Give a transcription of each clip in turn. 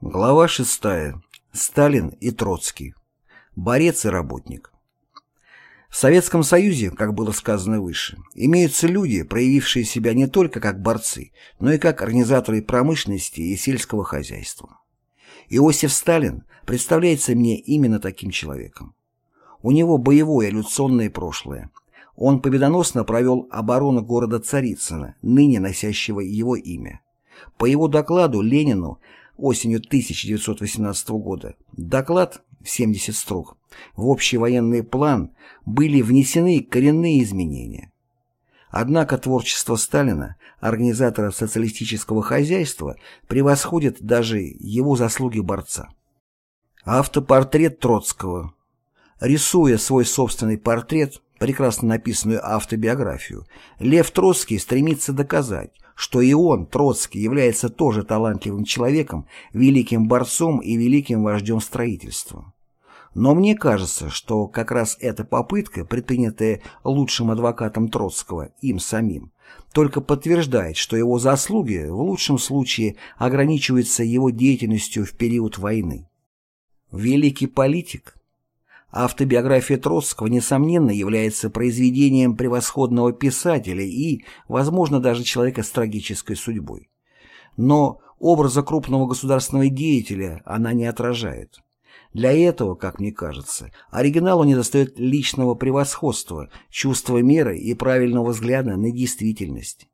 Глава 6. Сталин и Троцкий. Борец и работник. В Советском Союзе, как было сказано выше, имеются люди, проявившие себя не только как борцы, но и как организаторы промышленности и сельского хозяйства. Иосиф Сталин представляется мне именно таким человеком. У него боевое революционное прошлое. Он победоносно провел оборону города Царицына, ныне носящего его имя. По его докладу Ленину – осенью 1918 года, доклад в 70 строк, в общий военный план были внесены коренные изменения. Однако творчество Сталина, организатора социалистического хозяйства, превосходит даже его заслуги борца. Автопортрет Троцкого. Рисуя свой собственный портрет, прекрасно написанную автобиографию, Лев Троцкий стремится доказать, что и он, Троцкий, является тоже талантливым человеком, великим борцом и великим вождем строительства. Но мне кажется, что как раз эта попытка, предпринятая лучшим адвокатом Троцкого, им самим, только подтверждает, что его заслуги в лучшем случае ограничиваются его деятельностью в период войны. Великий политик, Автобиография Троцкого, несомненно, является произведением превосходного писателя и, возможно, даже человека с трагической судьбой. Но образа крупного государственного деятеля она не отражает. Для этого, как мне кажется, оригиналу недостает личного превосходства, чувства меры и правильного взгляда на действительность.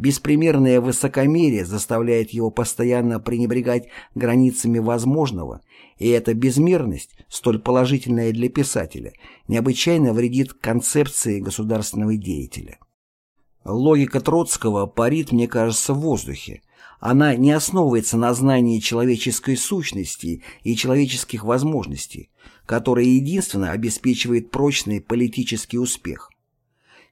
Беспримерное высокомерие заставляет его постоянно пренебрегать границами возможного, и эта безмерность, столь положительная для писателя, необычайно вредит концепции государственного деятеля. Логика Троцкого парит, мне кажется, в воздухе. Она не основывается на знании человеческой сущности и человеческих возможностей, которые единственно обеспечивает прочный политический успех.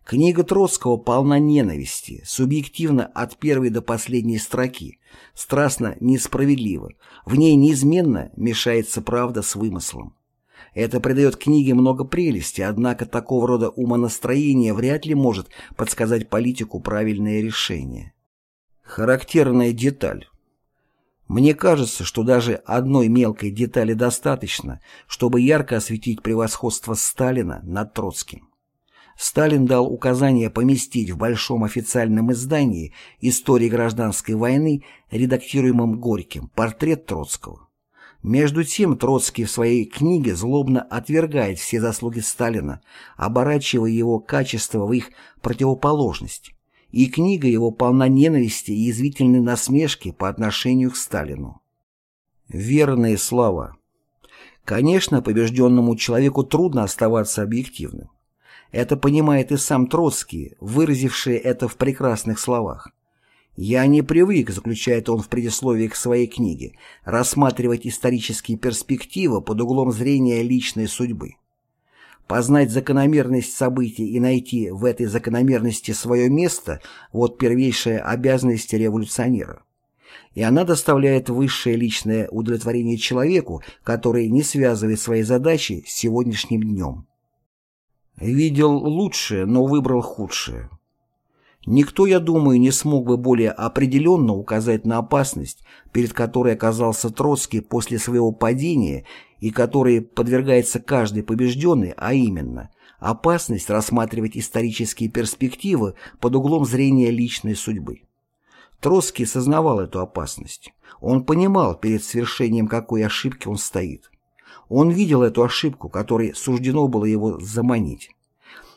Книга Троцкого полна ненависти, субъективно от первой до последней строки, страстно несправедлива. в ней неизменно мешается правда с вымыслом. Это придает книге много прелести, однако такого рода умонастроение вряд ли может подсказать политику правильное решение. Характерная деталь. Мне кажется, что даже одной мелкой детали достаточно, чтобы ярко осветить превосходство Сталина над Троцким. Сталин дал указание поместить в большом официальном издании «Истории гражданской войны», редактируемом Горьким, портрет Троцкого. Между тем Троцкий в своей книге злобно отвергает все заслуги Сталина, оборачивая его качество в их противоположность. И книга его полна ненависти и язвительной насмешки по отношению к Сталину. Верные слова. Конечно, побежденному человеку трудно оставаться объективным. Это понимает и сам Троцкий, выразивший это в прекрасных словах. «Я не привык», — заключает он в предисловии к своей книге, «рассматривать исторические перспективы под углом зрения личной судьбы». Познать закономерность событий и найти в этой закономерности свое место – вот первейшая обязанность революционера. И она доставляет высшее личное удовлетворение человеку, который не связывает свои задачи с сегодняшним днем. Видел лучшее, но выбрал худшее. Никто, я думаю, не смог бы более определенно указать на опасность, перед которой оказался Троцкий после своего падения и которой подвергается каждый побежденный, а именно опасность рассматривать исторические перспективы под углом зрения личной судьбы. Троцкий сознавал эту опасность. Он понимал, перед свершением какой ошибки он стоит. Он видел эту ошибку, которой суждено было его заманить.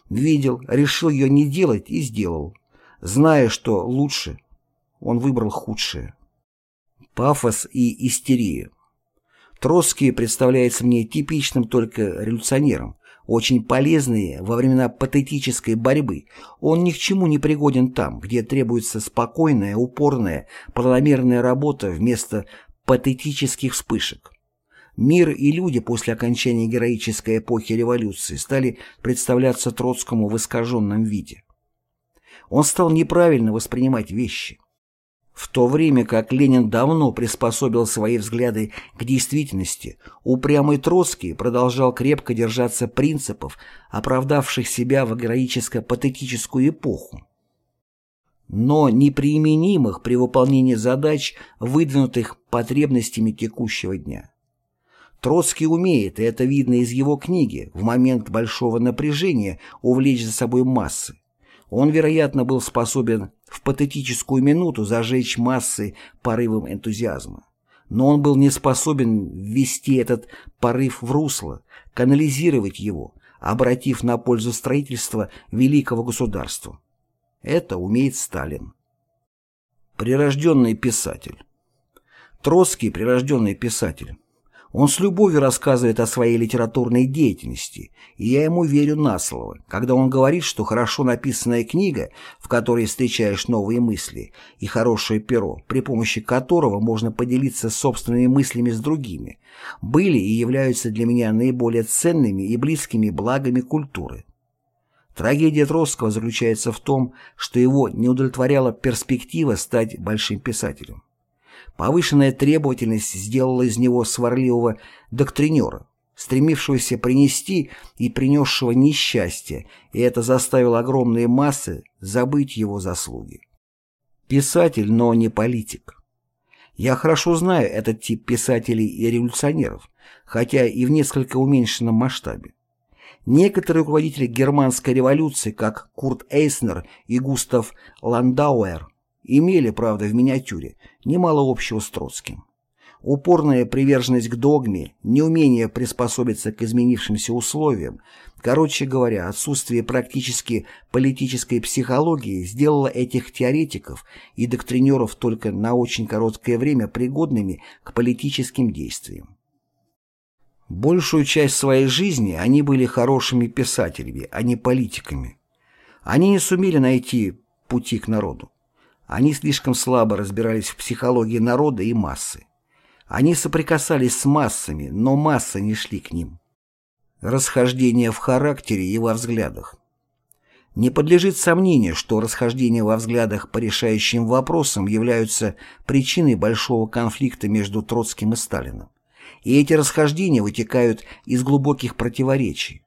Видел, решил ее не делать и сделал. Зная, что лучше, он выбрал худшее. Пафос и истерия. Троцкий представляется мне типичным только революционером, очень полезный во времена патетической борьбы. Он ни к чему не пригоден там, где требуется спокойная, упорная, планомерная работа вместо патетических вспышек. Мир и люди после окончания героической эпохи революции стали представляться Троцкому в искаженном виде. Он стал неправильно воспринимать вещи. В то время как Ленин давно приспособил свои взгляды к действительности, упрямый Троцкий продолжал крепко держаться принципов, оправдавших себя в героическо-патетическую эпоху, но неприменимых при выполнении задач, выдвинутых потребностями текущего дня. Троцкий умеет, и это видно из его книги, в момент большого напряжения увлечь за собой массы. Он, вероятно, был способен в патетическую минуту зажечь массы порывом энтузиазма. Но он был не способен ввести этот порыв в русло, канализировать его, обратив на пользу строительства великого государства. Это умеет Сталин. Прирожденный писатель. Троцкий – прирожденный писатель. Он с любовью рассказывает о своей литературной деятельности, и я ему верю на слово, когда он говорит, что хорошо написанная книга, в которой встречаешь новые мысли, и хорошее перо, при помощи которого можно поделиться собственными мыслями с другими, были и являются для меня наиболее ценными и близкими благами культуры. Трагедия Троцкого заключается в том, что его не удовлетворяла перспектива стать большим писателем. Повышенная требовательность сделала из него сварливого доктринера, стремившегося принести и принесшего несчастье, и это заставило огромные массы забыть его заслуги. Писатель, но не политик. Я хорошо знаю этот тип писателей и революционеров, хотя и в несколько уменьшенном масштабе. Некоторые руководители германской революции, как Курт Эйснер и Густав Ландауэр, Имели, правда, в миниатюре немало общего с Троцким. Упорная приверженность к догме, неумение приспособиться к изменившимся условиям, короче говоря, отсутствие практически политической психологии сделало этих теоретиков и доктринеров только на очень короткое время пригодными к политическим действиям. Большую часть своей жизни они были хорошими писателями, а не политиками. Они не сумели найти пути к народу. Они слишком слабо разбирались в психологии народа и массы. Они соприкасались с массами, но массы не шли к ним. Расхождение в характере и во взглядах. Не подлежит сомнению, что расхождения во взглядах по решающим вопросам являются причиной большого конфликта между Троцким и Сталиным. И эти расхождения вытекают из глубоких противоречий,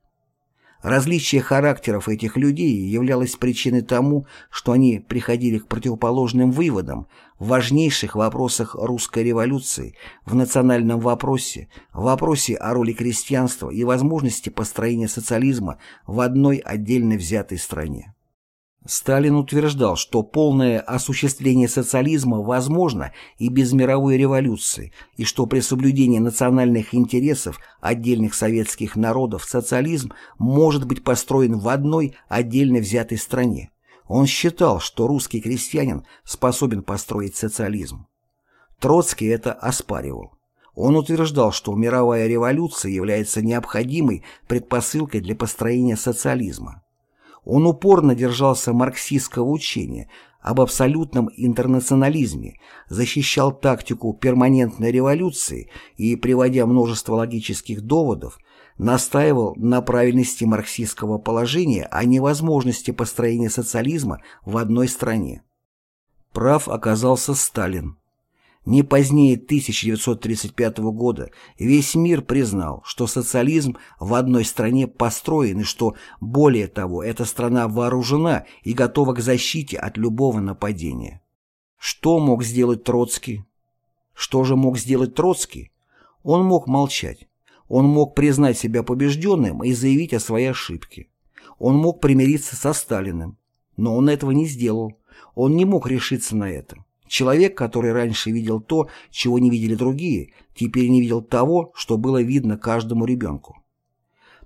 Различие характеров этих людей являлось причиной тому, что они приходили к противоположным выводам в важнейших вопросах русской революции, в национальном вопросе, в вопросе о роли крестьянства и возможности построения социализма в одной отдельно взятой стране. Сталин утверждал, что полное осуществление социализма возможно и без мировой революции, и что при соблюдении национальных интересов отдельных советских народов социализм может быть построен в одной отдельно взятой стране. Он считал, что русский крестьянин способен построить социализм. Троцкий это оспаривал. Он утверждал, что мировая революция является необходимой предпосылкой для построения социализма. Он упорно держался марксистского учения об абсолютном интернационализме, защищал тактику перманентной революции и, приводя множество логических доводов, настаивал на правильности марксистского положения а о невозможности построения социализма в одной стране. Прав оказался Сталин. Не позднее 1935 года весь мир признал, что социализм в одной стране построен и что, более того, эта страна вооружена и готова к защите от любого нападения. Что мог сделать Троцкий? Что же мог сделать Троцкий? Он мог молчать. Он мог признать себя побежденным и заявить о своей ошибке. Он мог примириться со Сталиным. Но он этого не сделал. Он не мог решиться на это. Человек, который раньше видел то, чего не видели другие, теперь не видел того, что было видно каждому ребенку.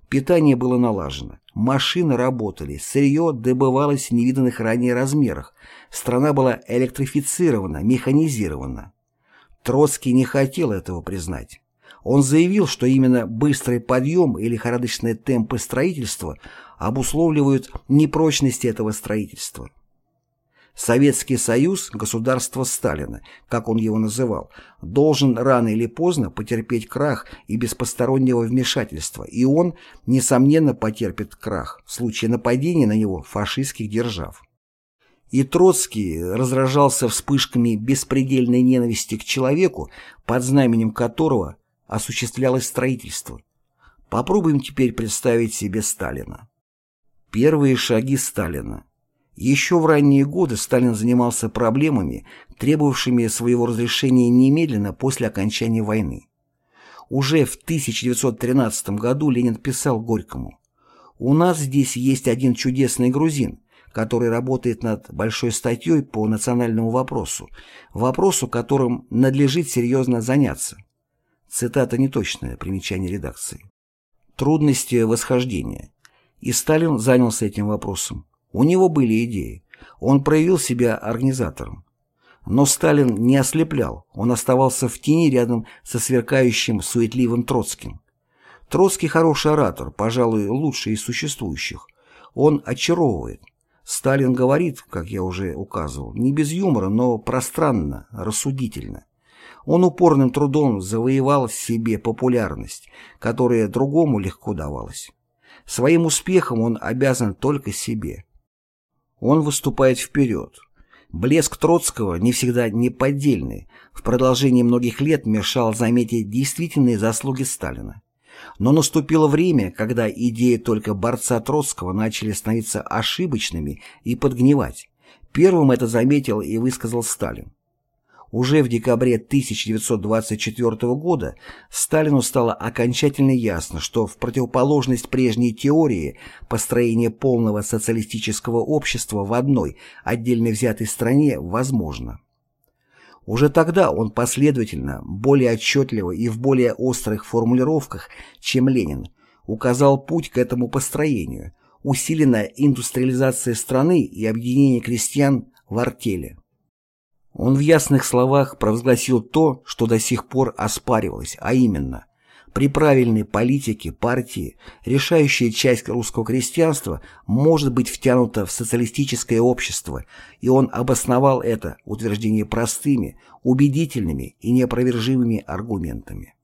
Питание было налажено, машины работали, сырье добывалось в невиданных ранее размерах, страна была электрифицирована, механизирована. Троцкий не хотел этого признать. Он заявил, что именно быстрый подъем и лихорадочные темпы строительства обусловливают непрочность этого строительства. Советский Союз, государство Сталина, как он его называл, должен рано или поздно потерпеть крах и без постороннего вмешательства, и он, несомненно, потерпит крах в случае нападения на него фашистских держав. И Троцкий разражался вспышками беспредельной ненависти к человеку, под знаменем которого осуществлялось строительство. Попробуем теперь представить себе Сталина. Первые шаги Сталина еще в ранние годы Сталин занимался проблемами, требовавшими своего разрешения немедленно после окончания войны. Уже в 1913 году Ленин писал Горькому «У нас здесь есть один чудесный грузин, который работает над большой статьей по национальному вопросу, вопросу, которым надлежит серьезно заняться». Цитата неточная, примечание редакции. Трудности восхождения. И Сталин занялся этим вопросом. У него были идеи. Он проявил себя организатором. Но Сталин не ослеплял, он оставался в тени рядом со сверкающим суетливым Троцким. Троцкий хороший оратор, пожалуй, лучший из существующих. Он очаровывает. Сталин говорит, как я уже указывал, не без юмора, но пространно, рассудительно. Он упорным трудом завоевал себе популярность, которая другому легко давалась. Своим успехом он обязан только себе. Он выступает вперед. Блеск Троцкого, не всегда неподдельный, в продолжении многих лет мешал заметить действительные заслуги Сталина. Но наступило время, когда идеи только борца Троцкого начали становиться ошибочными и подгнивать. Первым это заметил и высказал Сталин. Уже в декабре 1924 года Сталину стало окончательно ясно, что в противоположность прежней теории построение полного социалистического общества в одной, отдельно взятой стране возможно. Уже тогда он последовательно, более отчетливо и в более острых формулировках, чем Ленин, указал путь к этому построению, усиленная индустриализация страны и объединение крестьян в артели. Он в ясных словах провозгласил то, что до сих пор оспаривалось, а именно, при правильной политике партии решающая часть русского крестьянства может быть втянута в социалистическое общество, и он обосновал это утверждение простыми, убедительными и неопровержимыми аргументами.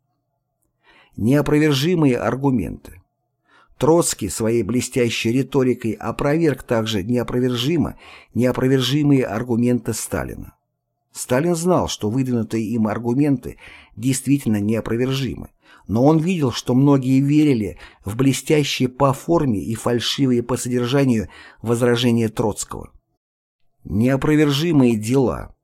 Неопровержимые аргументы. Троцкий своей блестящей риторикой опроверг также неопровержимо неопровержимые аргументы Сталина. Сталин знал, что выдвинутые им аргументы действительно неопровержимы, но он видел, что многие верили в блестящие по форме и фальшивые по содержанию возражения Троцкого. Неопровержимые дела.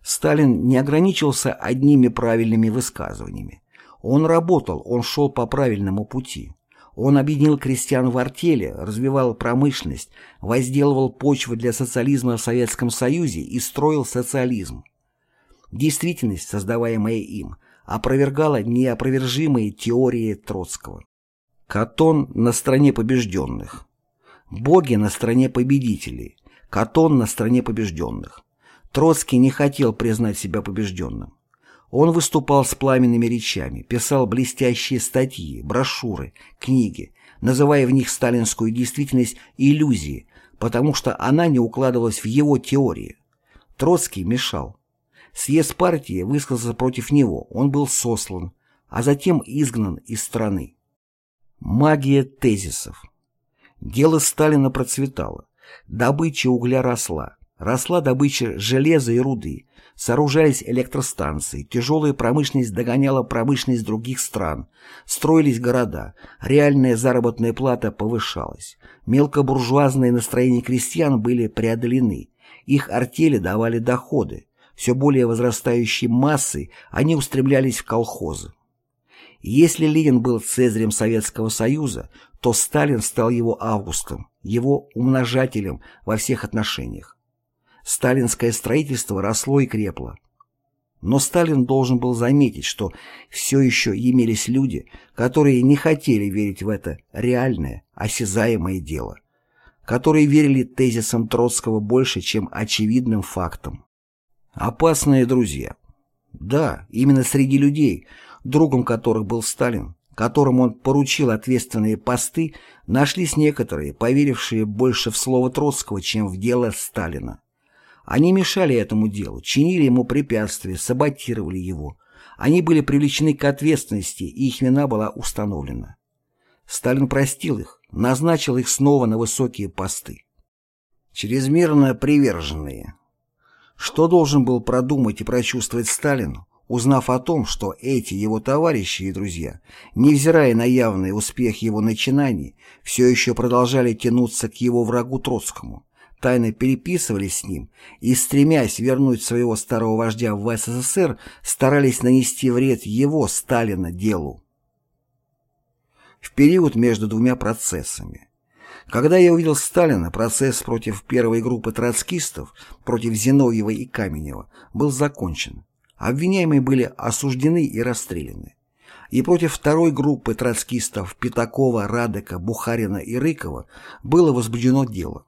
Сталин не ограничился одними правильными высказываниями. Он работал, он шел по правильному пути. Он объединил крестьян в артели, развивал промышленность, возделывал почву для социализма в Советском Союзе и строил социализм. Действительность, создаваемая им, опровергала неопровержимые теории Троцкого. Катон на стороне побежденных. Боги на стороне победителей. Катон на стороне побежденных. Троцкий не хотел признать себя побежденным. Он выступал с пламенными речами, писал блестящие статьи, брошюры, книги, называя в них сталинскую действительность иллюзией, потому что она не укладывалась в его теории. Троцкий мешал. Съезд партии высказался против него, он был сослан, а затем изгнан из страны. Магия тезисов. Дело Сталина процветало. Добыча угля росла. Росла добыча железа и руды, сооружались электростанции, тяжелая промышленность догоняла промышленность других стран, строились города, реальная заработная плата повышалась, мелкобуржуазные настроения крестьян были преодолены, их артели давали доходы, все более возрастающей массы они устремлялись в колхозы. Если Ленин был цезарем Советского Союза, то Сталин стал его августом, его умножателем во всех отношениях сталинское строительство росло и крепло. Но Сталин должен был заметить, что все еще имелись люди, которые не хотели верить в это реальное, осязаемое дело, которые верили тезисам Троцкого больше, чем очевидным фактам. Опасные друзья. Да, именно среди людей, другом которых был Сталин, которым он поручил ответственные посты, нашлись некоторые, поверившие больше в слово Троцкого, чем в дело Сталина. Они мешали этому делу, чинили ему препятствия, саботировали его. Они были привлечены к ответственности, и их вина была установлена. Сталин простил их, назначил их снова на высокие посты. Чрезмерно приверженные. Что должен был продумать и прочувствовать Сталин, узнав о том, что эти его товарищи и друзья, невзирая на явный успех его начинаний, все еще продолжали тянуться к его врагу Троцкому, тайно переписывались с ним и, стремясь вернуть своего старого вождя в СССР, старались нанести вред его, Сталина, делу. В период между двумя процессами. Когда я увидел Сталина, процесс против первой группы троцкистов, против Зиновьева и Каменева, был закончен. Обвиняемые были осуждены и расстреляны. И против второй группы троцкистов Пятакова, Радека, Бухарина и Рыкова было возбуждено дело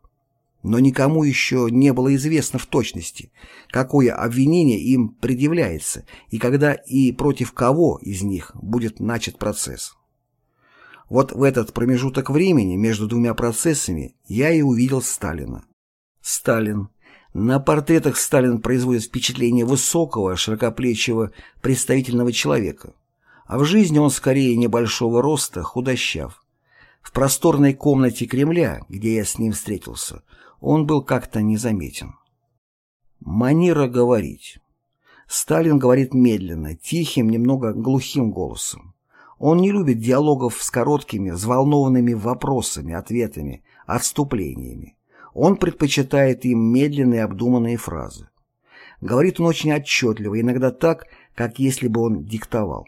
но никому еще не было известно в точности, какое обвинение им предъявляется и когда и против кого из них будет начат процесс. Вот в этот промежуток времени между двумя процессами я и увидел Сталина. Сталин. На портретах Сталин производит впечатление высокого, широкоплечего, представительного человека. А в жизни он скорее небольшого роста, худощав. В просторной комнате Кремля, где я с ним встретился – он был как-то незаметен. Манера говорить. Сталин говорит медленно, тихим, немного глухим голосом. Он не любит диалогов с короткими, взволнованными вопросами, ответами, отступлениями. Он предпочитает им медленные обдуманные фразы. Говорит он очень отчетливо, иногда так, как если бы он диктовал.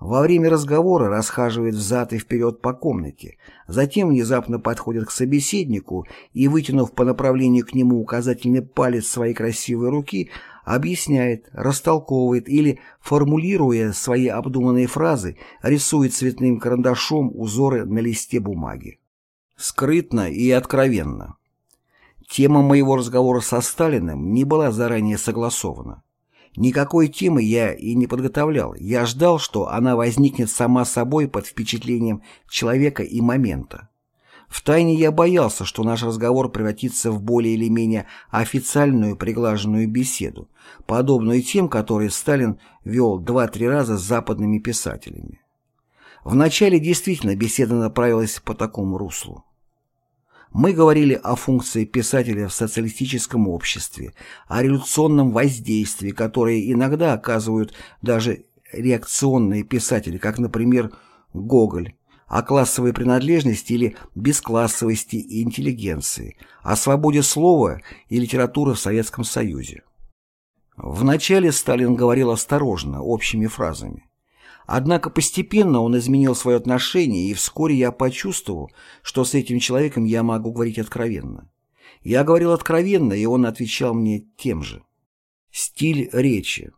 Во время разговора расхаживает взад и вперед по комнате, затем внезапно подходит к собеседнику и, вытянув по направлению к нему указательный палец своей красивой руки, объясняет, растолковывает или, формулируя свои обдуманные фразы, рисует цветным карандашом узоры на листе бумаги. Скрытно и откровенно. Тема моего разговора со Сталиным не была заранее согласована. Никакой темы я и не подготовлял. Я ждал, что она возникнет сама собой под впечатлением человека и момента. Втайне я боялся, что наш разговор превратится в более или менее официальную приглаженную беседу, подобную тем, которые Сталин вел 2-3 раза с западными писателями. Вначале действительно беседа направилась по такому руслу мы говорили о функции писателя в социалистическом обществе, о революционном воздействии, которое иногда оказывают даже реакционные писатели, как, например, Гоголь, о классовой принадлежности или бесклассовости и интеллигенции, о свободе слова и литературы в Советском Союзе. Вначале Сталин говорил осторожно, общими фразами. Однако постепенно он изменил свое отношение, и вскоре я почувствовал, что с этим человеком я могу говорить откровенно. Я говорил откровенно, и он отвечал мне тем же. Стиль речи.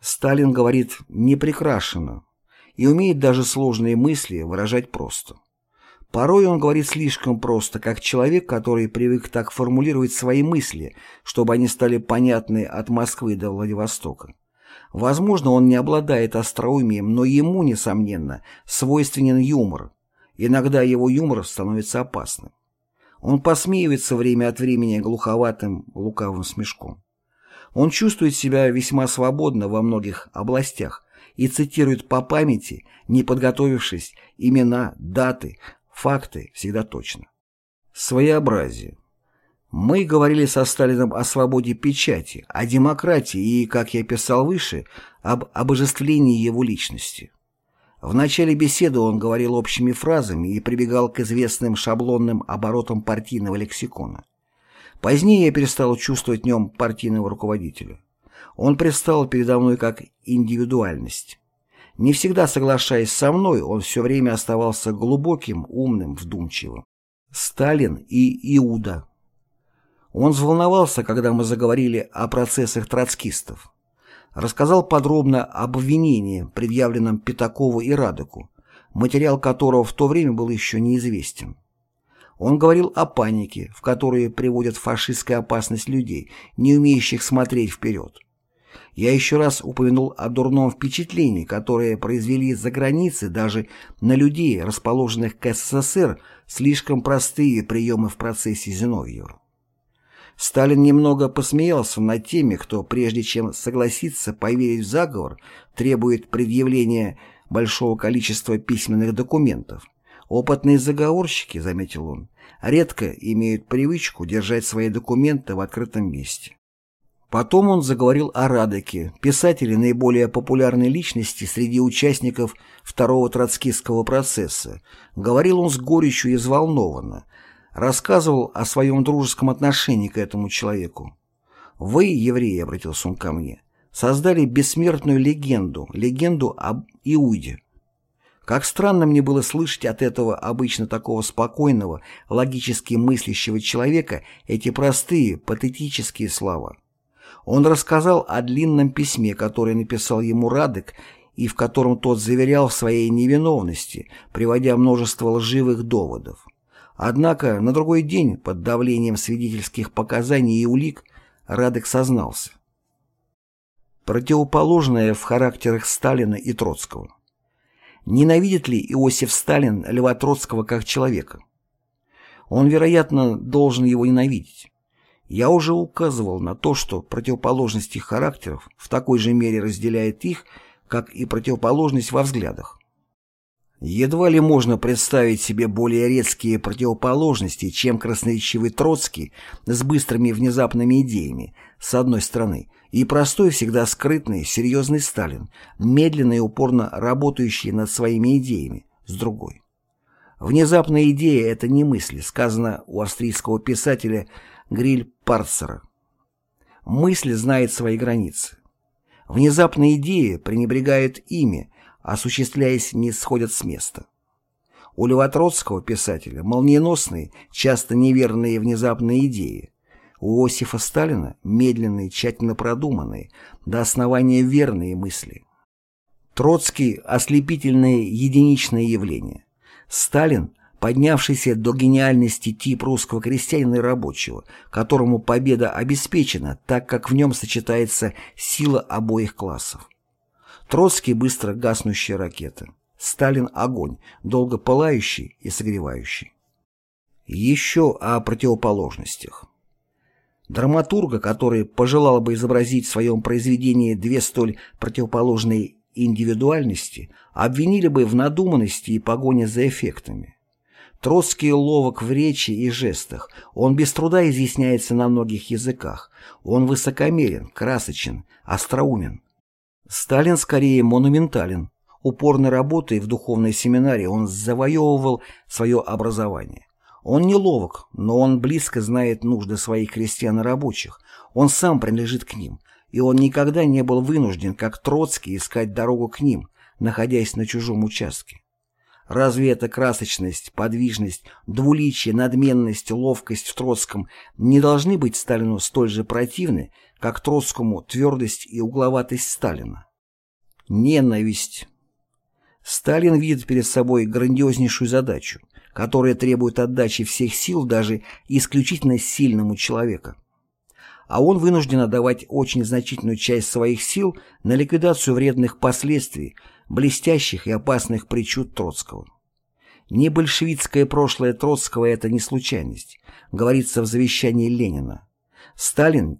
Сталин говорит непрекрашенно и умеет даже сложные мысли выражать просто. Порой он говорит слишком просто, как человек, который привык так формулировать свои мысли, чтобы они стали понятны от Москвы до Владивостока. Возможно, он не обладает остроумием, но ему, несомненно, свойственен юмор. Иногда его юмор становится опасным. Он посмеивается время от времени глуховатым, лукавым смешком. Он чувствует себя весьма свободно во многих областях и цитирует по памяти, не подготовившись, имена, даты, факты всегда точно. Своеобразие. Мы говорили со Сталиным о свободе печати, о демократии и, как я писал выше, об обожествлении его личности. В начале беседы он говорил общими фразами и прибегал к известным шаблонным оборотам партийного лексикона. Позднее я перестал чувствовать в нем партийного руководителя. Он предстал передо мной как индивидуальность. Не всегда соглашаясь со мной, он все время оставался глубоким, умным, вдумчивым. Сталин и Иуда он взволновался, когда мы заговорили о процессах троцкистов. Рассказал подробно об обвинении, предъявленном Пятакову и Радыку, материал которого в то время был еще неизвестен. Он говорил о панике, в которую приводит фашистская опасность людей, не умеющих смотреть вперед. Я еще раз упомянул о дурном впечатлении, которое произвели за границы даже на людей, расположенных к СССР, слишком простые приемы в процессе Зиновьева. Сталин немного посмеялся над теми, кто, прежде чем согласиться поверить в заговор, требует предъявления большого количества письменных документов. Опытные заговорщики, заметил он, редко имеют привычку держать свои документы в открытом месте. Потом он заговорил о Радеке, писателе наиболее популярной личности среди участников второго троцкистского процесса. Говорил он с горечью и взволнованно, рассказывал о своем дружеском отношении к этому человеку. «Вы, евреи», — обратился он ко мне, — «создали бессмертную легенду, легенду об Иуде». Как странно мне было слышать от этого обычно такого спокойного, логически мыслящего человека эти простые, патетические слова. Он рассказал о длинном письме, которое написал ему Радек, и в котором тот заверял в своей невиновности, приводя множество лживых доводов. Однако на другой день, под давлением свидетельских показаний и улик, Радек сознался. Противоположное в характерах Сталина и Троцкого. Ненавидит ли Иосиф Сталин Льва Троцкого как человека? Он, вероятно, должен его ненавидеть. Я уже указывал на то, что противоположность их характеров в такой же мере разделяет их, как и противоположность во взглядах. Едва ли можно представить себе более резкие противоположности, чем красноречивый Троцкий с быстрыми внезапными идеями, с одной стороны, и простой, всегда скрытный, серьезный Сталин, медленно и упорно работающий над своими идеями, с другой. Внезапная идея – это не мысли, сказано у австрийского писателя Гриль Парцера. Мысль знает свои границы. Внезапные идеи пренебрегают ими, осуществляясь, не сходят с места. У Левотроцкого, писателя, молниеносные, часто неверные внезапные идеи. У Осифа Сталина медленные, тщательно продуманные, до основания верные мысли. Троцкий – ослепительное единичное явление. Сталин – поднявшийся до гениальности тип русского крестьянина и рабочего, которому победа обеспечена, так как в нем сочетается сила обоих классов. Троцкий – быстро гаснущая ракета. Сталин – огонь, долго пылающий и согревающий. Еще о противоположностях. Драматурга, который пожелал бы изобразить в своем произведении две столь противоположные индивидуальности, обвинили бы в надуманности и погоне за эффектами. Троцкий ловок в речи и жестах, он без труда изъясняется на многих языках, он высокомерен, красочен, остроумен, Сталин скорее монументален. Упорной работой в духовной семинарии он завоевывал свое образование. Он неловок, но он близко знает нужды своих крестьян и рабочих. Он сам принадлежит к ним, и он никогда не был вынужден, как Троцкий, искать дорогу к ним, находясь на чужом участке. Разве эта красочность, подвижность, двуличие, надменность, ловкость в Троцком не должны быть Сталину столь же противны, как Троцкому твердость и угловатость Сталина. Ненависть. Сталин видит перед собой грандиознейшую задачу, которая требует отдачи всех сил даже исключительно сильному человеку. А он вынужден отдавать очень значительную часть своих сил на ликвидацию вредных последствий, блестящих и опасных причуд Троцкого. Не большевистское прошлое Троцкого – это не случайность, говорится в завещании Ленина. Сталин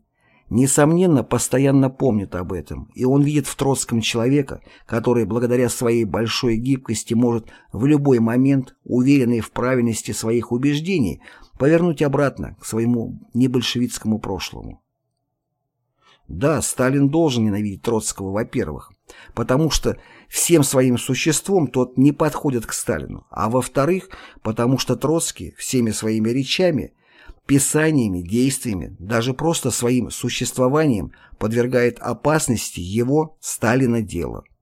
несомненно, постоянно помнит об этом, и он видит в Троцком человека, который благодаря своей большой гибкости может в любой момент, уверенный в правильности своих убеждений, повернуть обратно к своему небольшевистскому прошлому. Да, Сталин должен ненавидеть Троцкого, во-первых, потому что всем своим существом тот не подходит к Сталину, а во-вторых, потому что Троцкий всеми своими речами – писаниями, действиями, даже просто своим существованием подвергает опасности его, Сталина, дело.